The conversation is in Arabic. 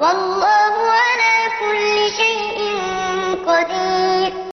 والله